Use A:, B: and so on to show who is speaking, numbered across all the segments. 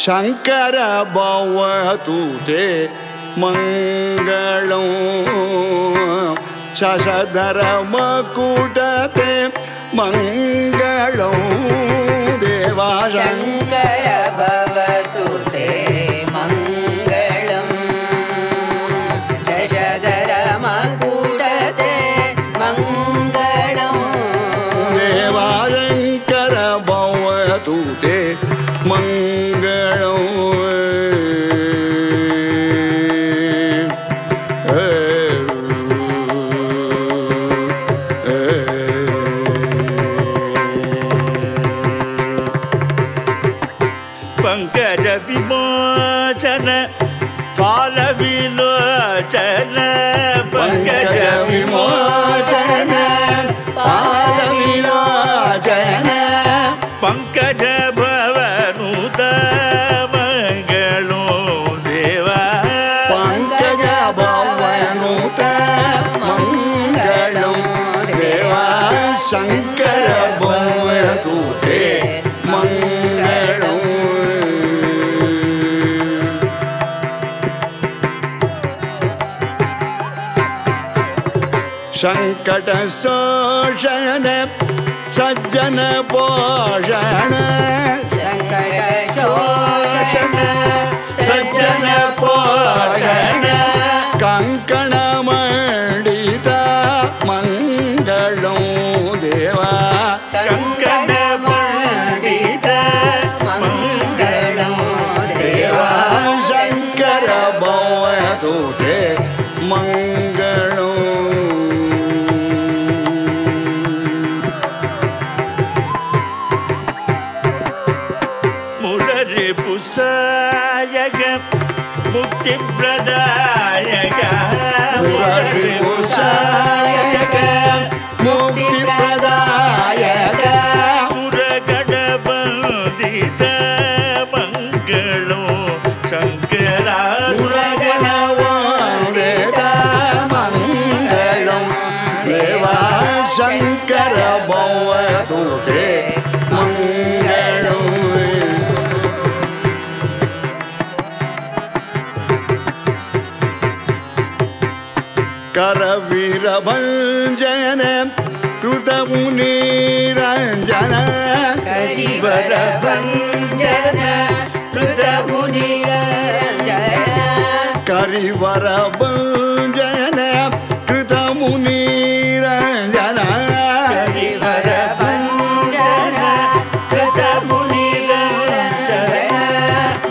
A: शङ्कर भवतु ते मङ्गलं शशधर मकुटते मङ्गलं देवा
B: पङ्कज विमोचन विलोचन
A: पङ्कज विमोचन पालविलोचन
B: पङ्कज भवनुत मङ्गलो देवा
A: पङ्कज भवनुत मङ्गलं देवा शङ्कर सङ्कटशोषण सज्जन പുസായക മുക്തിപ്രദായക പുസായക മുക്തിപ്രദായക സുരഗണബന്ധിത करवीरभञ्जन कृतमुनिरञ्जन।
C: करिवरभञ्जन कृतमुनिरञ्जन।
A: करिवरभञ्जन कृतमुनिरञ्जन।
C: करिवरभञ्जन कृतमुनिरञ्जन।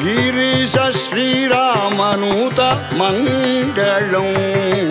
A: गिरीश श्रीरामनुत मङ्गलम्। गिरीश